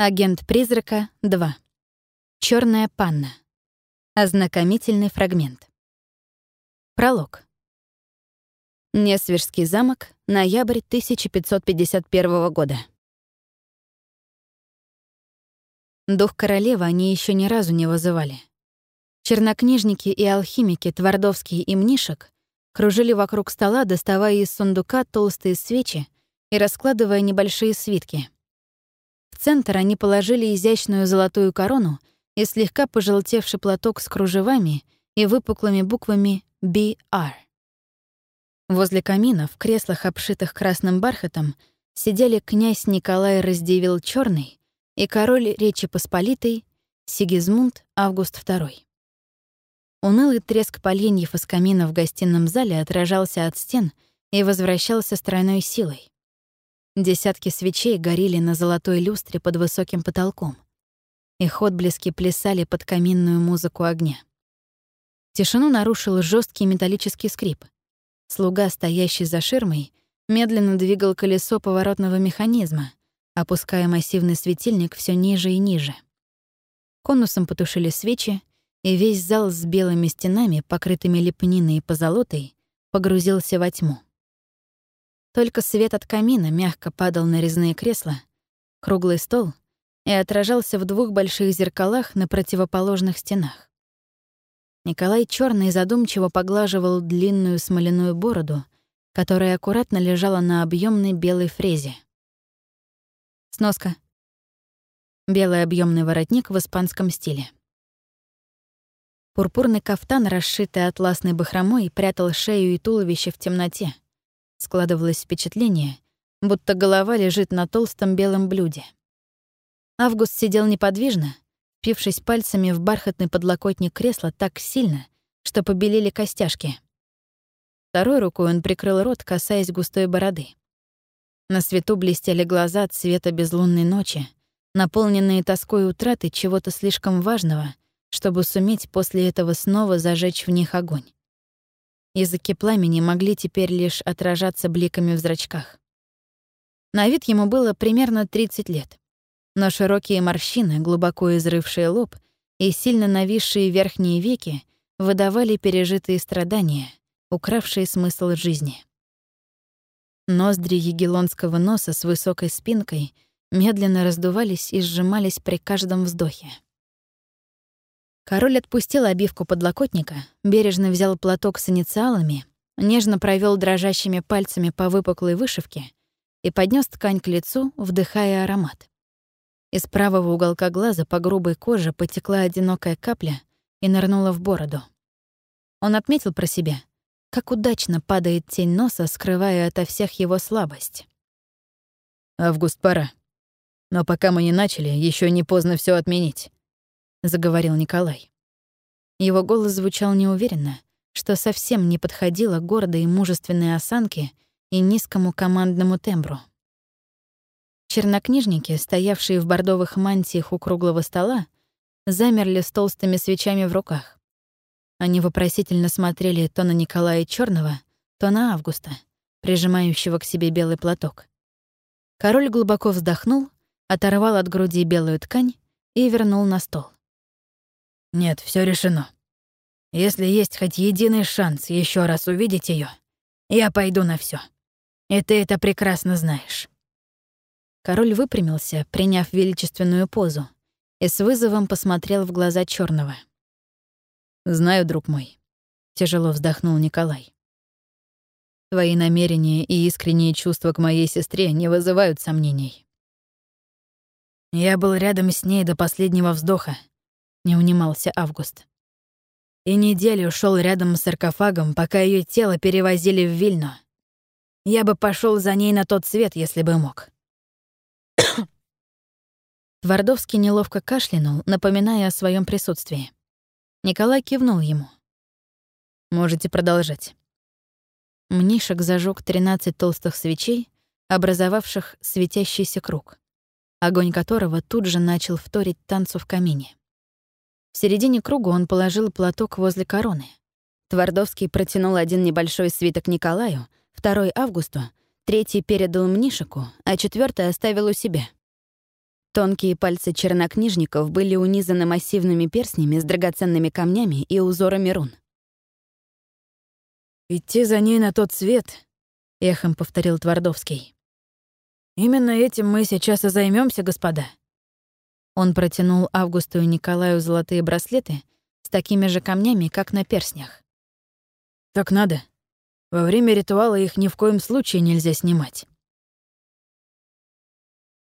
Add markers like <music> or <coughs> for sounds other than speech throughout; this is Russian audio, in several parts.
Агент призрака 2. Черная панна. Ознакомительный фрагмент. Пролог. Несвежский замок, ноябрь 1551 года. Дух королевы они еще ни разу не вызывали. Чернокнижники и алхимики Твардовский и Мнишек кружили вокруг стола, доставая из сундука толстые свечи и раскладывая небольшие свитки — в центр они положили изящную золотую корону и слегка пожелтевший платок с кружевами и выпуклыми буквами BR. Возле камина, в креслах, обшитых красным бархатом, сидели князь Николай Раздевил Черный и король Речи Посполитой Сигизмунд Август II. Унылый треск поленьев из камина в гостином зале отражался от стен и возвращался с тройной силой. Десятки свечей горели на золотой люстре под высоким потолком. Их отблески плясали под каминную музыку огня. Тишину нарушил жесткий металлический скрип. Слуга, стоящий за ширмой, медленно двигал колесо поворотного механизма, опуская массивный светильник все ниже и ниже. Конусом потушили свечи, и весь зал с белыми стенами, покрытыми лепниной и позолотой, погрузился во тьму. Только свет от камина мягко падал на резные кресла, круглый стол и отражался в двух больших зеркалах на противоположных стенах. Николай Черный задумчиво поглаживал длинную смоляную бороду, которая аккуратно лежала на объемной белой фрезе. Сноска. Белый объемный воротник в испанском стиле. Пурпурный кафтан, расшитый атласной бахромой, прятал шею и туловище в темноте — Складывалось впечатление, будто голова лежит на толстом белом блюде. Август сидел неподвижно, впившись пальцами в бархатный подлокотник кресла так сильно, что побелели костяшки. Второй рукой он прикрыл рот, касаясь густой бороды. На свету блестели глаза цвета безлунной ночи, наполненные тоской утраты чего-то слишком важного, чтобы суметь после этого снова зажечь в них огонь. Языки пламени могли теперь лишь отражаться бликами в зрачках. На вид ему было примерно 30 лет. Но широкие морщины, глубоко изрывшие лоб и сильно нависшие верхние веки выдавали пережитые страдания, укравшие смысл жизни. Ноздри егелонского носа с высокой спинкой медленно раздувались и сжимались при каждом вздохе. Король отпустил обивку подлокотника, бережно взял платок с инициалами, нежно провел дрожащими пальцами по выпуклой вышивке и поднес ткань к лицу, вдыхая аромат. Из правого уголка глаза по грубой коже потекла одинокая капля и нырнула в бороду. Он отметил про себя, как удачно падает тень носа, скрывая ото всех его слабость. «Август, пора. Но пока мы не начали, еще не поздно все отменить. — заговорил Николай. Его голос звучал неуверенно, что совсем не подходило гордой и мужественной осанке и низкому командному тембру. Чернокнижники, стоявшие в бордовых мантиях у круглого стола, замерли с толстыми свечами в руках. Они вопросительно смотрели то на Николая Черного, то на Августа, прижимающего к себе белый платок. Король глубоко вздохнул, оторвал от груди белую ткань и вернул на стол. Нет, все решено. Если есть хоть единый шанс еще раз увидеть ее, я пойду на все. И ты это прекрасно знаешь. Король выпрямился, приняв величественную позу, и с вызовом посмотрел в глаза черного. «Знаю, друг мой», — тяжело вздохнул Николай. «Твои намерения и искренние чувства к моей сестре не вызывают сомнений». Я был рядом с ней до последнего вздоха, не унимался Август. И неделю шел рядом с саркофагом, пока ее тело перевозили в Вильну. Я бы пошел за ней на тот свет, если бы мог. <coughs> Твардовский неловко кашлянул, напоминая о своем присутствии. Николай кивнул ему. «Можете продолжать». Мнишек зажег 13 толстых свечей, образовавших светящийся круг, огонь которого тут же начал вторить танцу в камине. В середине круга он положил платок возле короны. Твардовский протянул один небольшой свиток Николаю, второй — Августу, третий передал Мнишику, а четвертый оставил у себя. Тонкие пальцы чернокнижников были унизаны массивными перстнями с драгоценными камнями и узорами рун. «Идти за ней на тот свет», — эхом повторил Твардовский. «Именно этим мы сейчас и займемся, господа». Он протянул Августу и Николаю золотые браслеты с такими же камнями, как на перстнях. «Так надо. Во время ритуала их ни в коем случае нельзя снимать».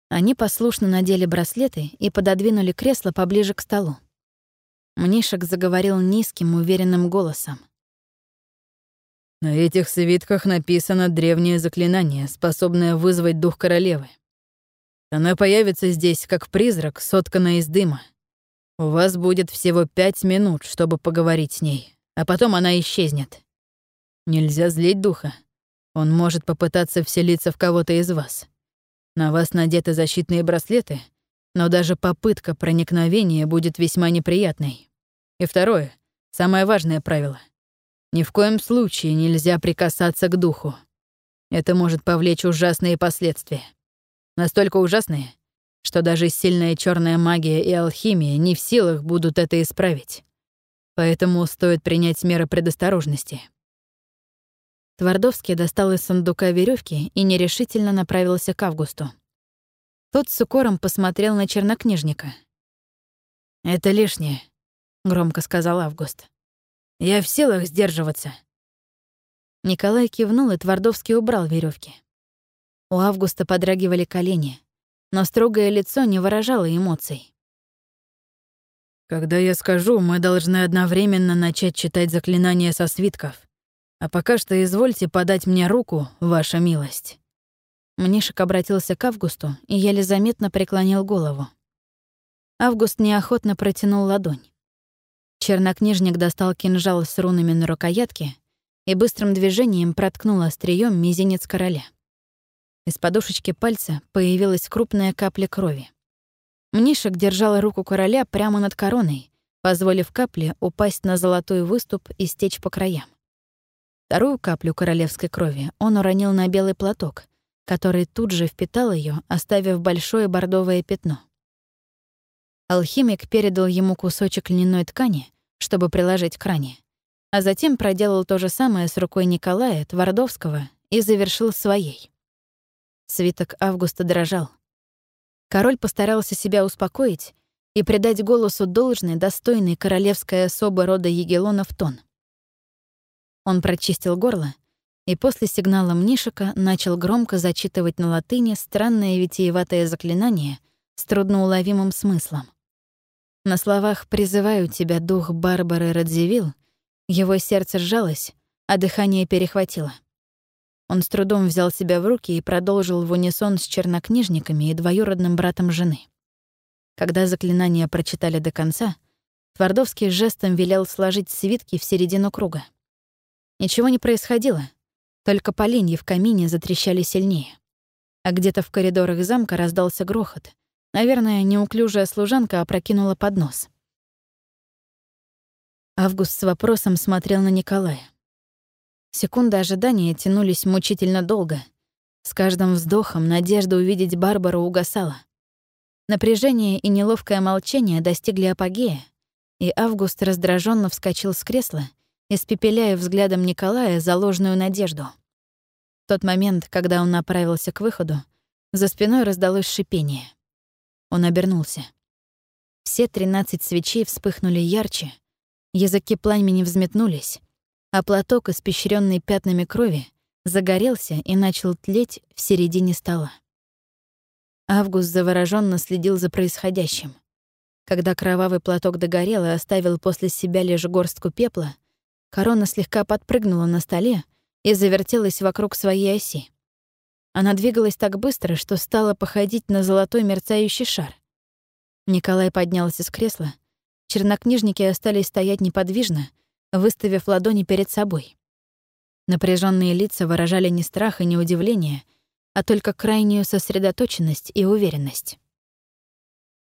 Они послушно надели браслеты и пододвинули кресло поближе к столу. Мнишек заговорил низким, уверенным голосом. «На этих свитках написано древнее заклинание, способное вызвать дух королевы. Она появится здесь как призрак, сотканная из дыма. У вас будет всего пять минут, чтобы поговорить с ней, а потом она исчезнет. Нельзя злить духа. Он может попытаться вселиться в кого-то из вас. На вас надеты защитные браслеты, но даже попытка проникновения будет весьма неприятной. И второе, самое важное правило. Ни в коем случае нельзя прикасаться к духу. Это может повлечь ужасные последствия. Настолько ужасные, что даже сильная черная магия и алхимия не в силах будут это исправить. Поэтому стоит принять меры предосторожности. Твардовский достал из сундука веревки и нерешительно направился к Августу. Тот с укором посмотрел на чернокнижника. «Это лишнее», — громко сказал Август. «Я в силах сдерживаться». Николай кивнул, и Твардовский убрал веревки. У Августа подрагивали колени, но строгое лицо не выражало эмоций. «Когда я скажу, мы должны одновременно начать читать заклинания со свитков. А пока что извольте подать мне руку, ваша милость». Мнишек обратился к Августу и еле заметно преклонил голову. Август неохотно протянул ладонь. Чернокнижник достал кинжал с рунами на рукоятке и быстрым движением проткнул острием мизинец короля. Из подушечки пальца появилась крупная капля крови. Мнишек держал руку короля прямо над короной, позволив капле упасть на золотой выступ и стечь по краям. Вторую каплю королевской крови он уронил на белый платок, который тут же впитал ее, оставив большое бордовое пятно. Алхимик передал ему кусочек льняной ткани, чтобы приложить к ране, а затем проделал то же самое с рукой Николая Твардовского и завершил своей. Свиток Августа дрожал. Король постарался себя успокоить и придать голосу должный, достойный королевской особы рода Егелонов тон. Он прочистил горло и после сигнала Мнишика начал громко зачитывать на латыни странное витиеватое заклинание с трудноуловимым смыслом. На словах «призываю тебя, дух Барбары Радзивилл» его сердце сжалось, а дыхание перехватило. Он с трудом взял себя в руки и продолжил в унисон с чернокнижниками и двоюродным братом жены. Когда заклинание прочитали до конца, Твардовский жестом велел сложить свитки в середину круга. Ничего не происходило, только поленья в камине затрещали сильнее. А где-то в коридорах замка раздался грохот. Наверное, неуклюжая служанка опрокинула поднос. Август с вопросом смотрел на Николая. Секунды ожидания тянулись мучительно долго. С каждым вздохом надежда увидеть Барбару угасала. Напряжение и неловкое молчание достигли апогея, и Август раздраженно вскочил с кресла испепеляя взглядом Николая заложенную надежду. В тот момент, когда он направился к выходу, за спиной раздалось шипение. Он обернулся. Все тринадцать свечей вспыхнули ярче, языки пламени взметнулись, а платок, испещренный пятнами крови, загорелся и начал тлеть в середине стола. Август завороженно следил за происходящим. Когда кровавый платок догорел и оставил после себя лишь горстку пепла, Корона слегка подпрыгнула на столе и завертелась вокруг своей оси. Она двигалась так быстро, что стала походить на золотой мерцающий шар. Николай поднялся с кресла. Чернокнижники остались стоять неподвижно, выставив ладони перед собой. Напряженные лица выражали не страх и не удивление, а только крайнюю сосредоточенность и уверенность.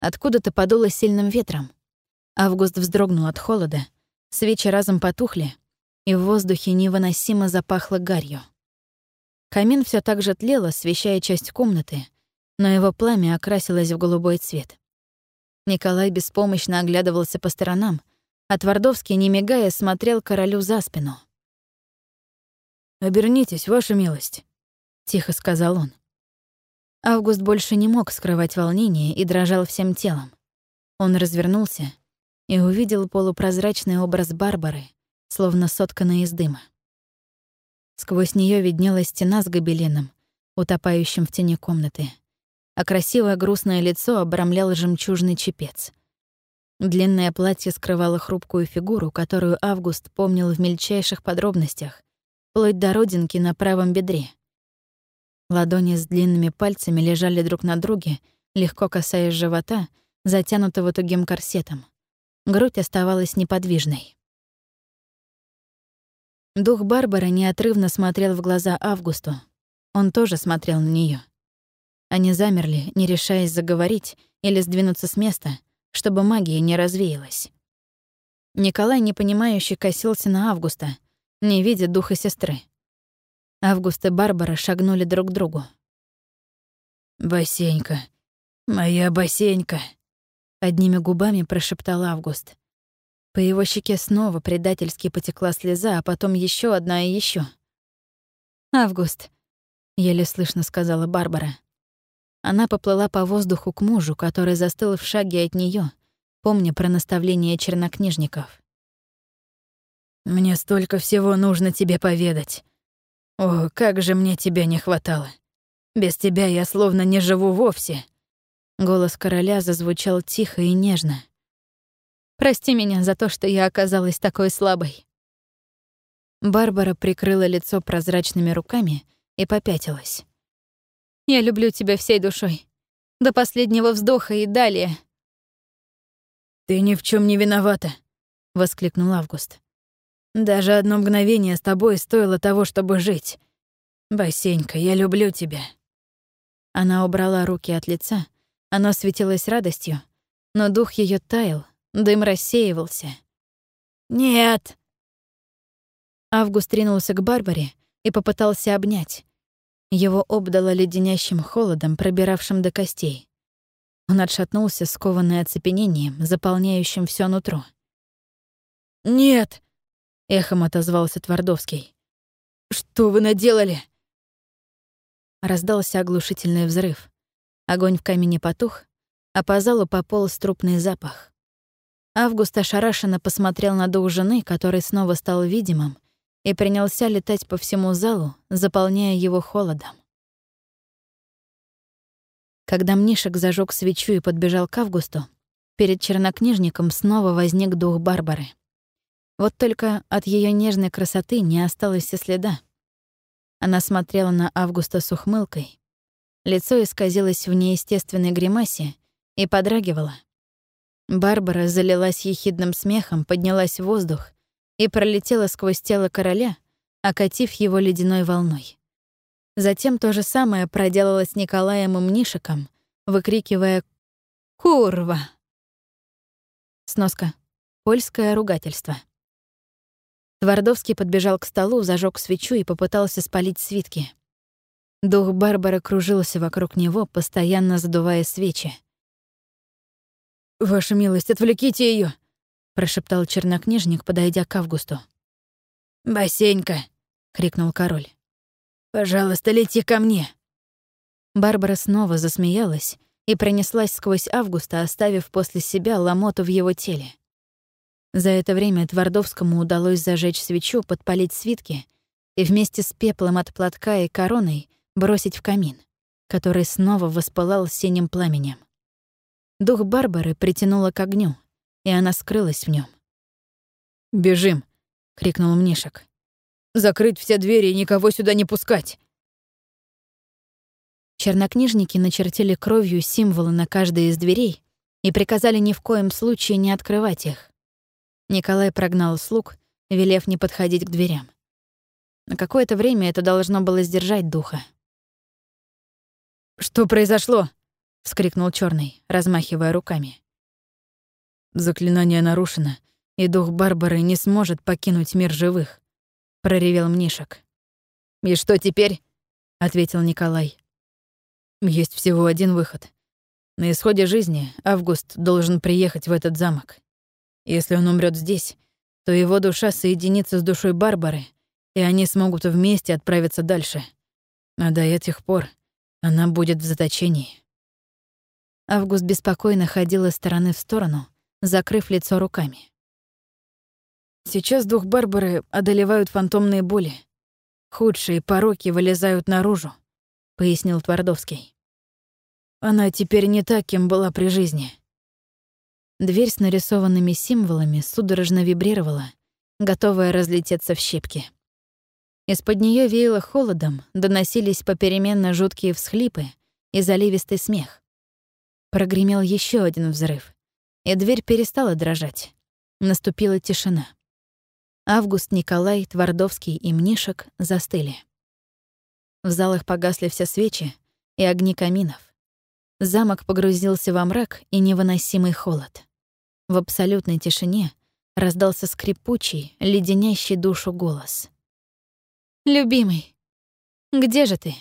Откуда-то подуло сильным ветром. Август вздрогнул от холода — Свечи разом потухли, и в воздухе невыносимо запахло гарью. Камин все так же тлел, освещая часть комнаты, но его пламя окрасилось в голубой цвет. Николай беспомощно оглядывался по сторонам, а Твардовский, не мигая, смотрел королю за спину. «Обернитесь, ваша милость», — тихо сказал он. Август больше не мог скрывать волнение и дрожал всем телом. Он развернулся и увидел полупрозрачный образ Барбары, словно сотканный из дыма. Сквозь нее виднелась стена с гобеленом, утопающим в тени комнаты, а красивое грустное лицо обрамлял жемчужный чепец. Длинное платье скрывало хрупкую фигуру, которую Август помнил в мельчайших подробностях, вплоть до родинки на правом бедре. Ладони с длинными пальцами лежали друг на друге, легко касаясь живота, затянутого тугим корсетом. Грудь оставалась неподвижной. Дух Барбара неотрывно смотрел в глаза Августу. Он тоже смотрел на нее. Они замерли, не решаясь заговорить или сдвинуться с места, чтобы магия не развеялась. Николай непонимающе косился на Августа, не видя духа сестры. Август и Барбара шагнули друг к другу. «Басенька, моя басенька», — одними губами прошептал Август. По его щеке снова предательски потекла слеза, а потом еще одна и еще. «Август», — еле слышно сказала Барбара. Она поплыла по воздуху к мужу, который застыл в шаге от нее, помня про наставление чернокнижников. «Мне столько всего нужно тебе поведать. О, как же мне тебя не хватало. Без тебя я словно не живу вовсе. Голос короля зазвучал тихо и нежно. Прости меня за то, что я оказалась такой слабой. Барбара прикрыла лицо прозрачными руками и попятилась. Я люблю тебя всей душой. До последнего вздоха и далее. Ты ни в чем не виновата, воскликнул Август. Даже одно мгновение с тобой стоило того, чтобы жить. Басенька, я люблю тебя». Она убрала руки от лица, оно светилось радостью, но дух ее таял, дым рассеивался. «Нет!» Август ринулся к Барбаре и попытался обнять. Его обдало леденящим холодом, пробиравшим до костей. Он отшатнулся, скованный оцепенением, заполняющим все нутро. «Нет!» — эхом отозвался Твардовский. «Что вы наделали?» Раздался оглушительный взрыв. Огонь в камине потух, а по залу пополз трупный запах. Август ошарашенно посмотрел на дух жены, который снова стал видимым, и принялся летать по всему залу, заполняя его холодом. Когда Мнишек зажег свечу и подбежал к Августу, перед чернокнижником снова возник дух Барбары. Вот только от ее нежной красоты не осталось и следа. Она смотрела на Августа с ухмылкой. Лицо исказилось в неестественной гримасе и подрагивало. Барбара залилась ехидным смехом, поднялась в воздух и пролетела сквозь тело короля, окатив его ледяной волной. Затем то же самое проделала с Николаем и Мнишиком, выкрикивая «Курва!». Сноска. Польское ругательство. Твардовский подбежал к столу, зажег свечу и попытался спалить свитки. Дух Барбары кружился вокруг него, постоянно задувая свечи. «Ваша милость, отвлеките ее, прошептал чернокнижник, подойдя к Августу. «Басенька!» — крикнул король. «Пожалуйста, лети ко мне!» Барбара снова засмеялась и пронеслась сквозь Августа, оставив после себя ломоту в его теле. За это время Твардовскому удалось зажечь свечу, подпалить свитки и вместе с пеплом от платка и короной бросить в камин, который снова воспылал синим пламенем. Дух Барбары притянуло к огню, и она скрылась в нем. «Бежим!» — крикнул Мнишек. «Закрыть все двери и никого сюда не пускать!» Чернокнижники начертили кровью символы на каждой из дверей и приказали ни в коем случае не открывать их. Николай прогнал слуг, велев не подходить к дверям. На какое-то время это должно было сдержать духа. «Что произошло?» — вскрикнул черный, размахивая руками. «Заклинание нарушено, и дух Барбары не сможет покинуть мир живых», — проревел Мнишек. «И что теперь?» — ответил Николай. Есть всего один выход. На исходе жизни Август должен приехать в этот замок. Если он умрет здесь, то его душа соединится с душой Барбары, и они смогут вместе отправиться дальше. А до этих пор она будет в заточении. Август беспокойно ходил из стороны в сторону, закрыв лицо руками. Сейчас дух Барбары одолевают фантомные боли. Худшие пороки вылезают наружу, пояснил Твардовский. Она теперь не так, кем была при жизни. Дверь с нарисованными символами судорожно вибрировала, готовая разлететься в щепки. Из-под нее веяло холодом, доносились попеременно жуткие всхлипы и заливистый смех. Прогремел еще один взрыв, и дверь перестала дрожать. Наступила тишина. Август, Николай, Твардовский и Мнишек застыли. В залах погасли все свечи и огни каминов. Замок погрузился во мрак и невыносимый холод. В абсолютной тишине раздался скрипучий, леденящий душу голос. «Любимый, где же ты?»